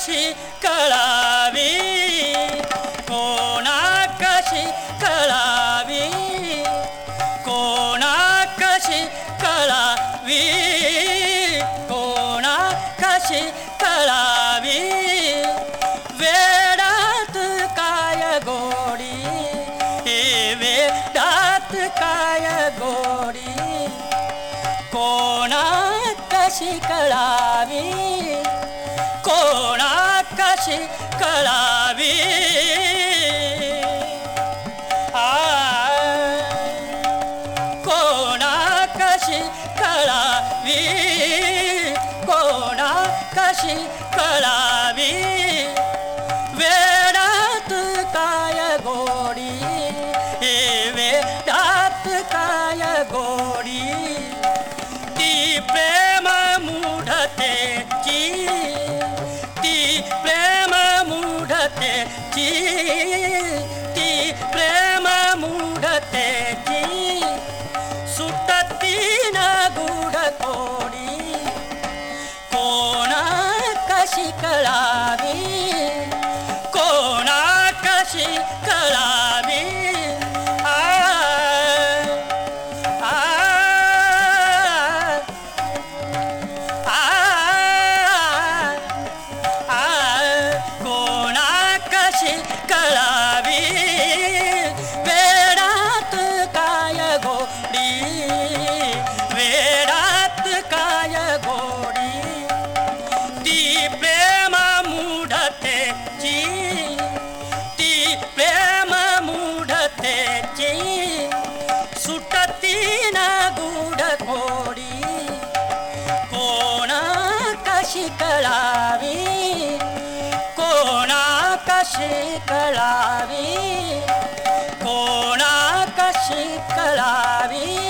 काशी करावे आ कोणा कशी करावी कोणा कशी करावी वेळात काय गोडी? हे वेळात काय गोडी? प्रेम मूढते मूढ़ते ची प्रेम मूढ़ते ची सुटती न गुड़ कोड़ी कोण कशिकला कोडी कोणा कशी कळावी? कोणा कशी कळावी? कोणा कशी कळावी?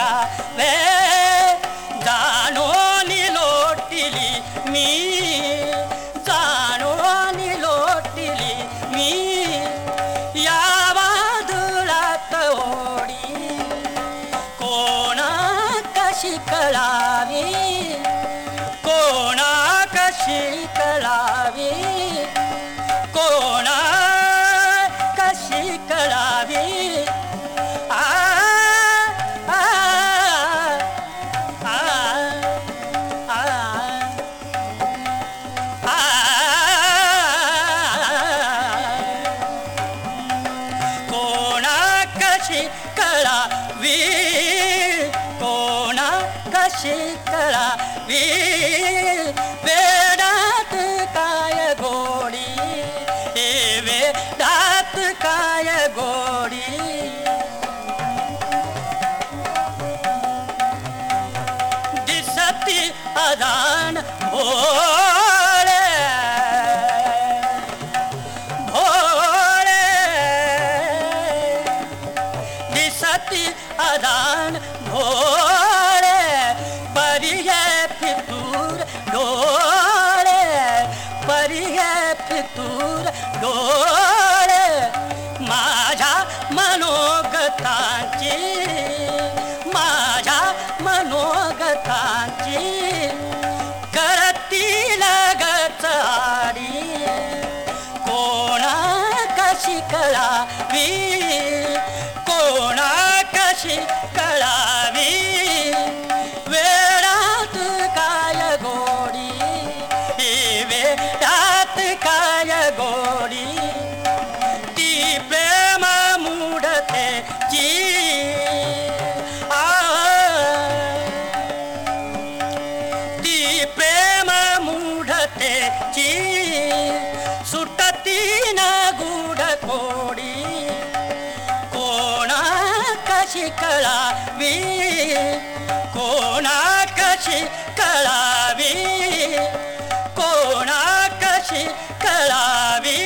cabeza. ਵੇ ਵੇੜਾਤ ਕਾਇ ਗੋੜੀ ਏ ਵੇੜਾਤ ਕਾਇ ਗੋੜੀ ਦਿਸਤੀ ਹੋ कळावी कोणा कशी वेळात काय गोडी वेळात काय गोडी ती प्रेम मूढते, ती प्रेम मूढतेची सुटती न ಗೂಡ ಕೋಡಿ ಕೋಣ ಕಶಿಕಳಾವಿ ಕೋಣ ಕಶಿಕಳಾವಿ ಕೋಣ ಕಶಿಕಳಾವಿ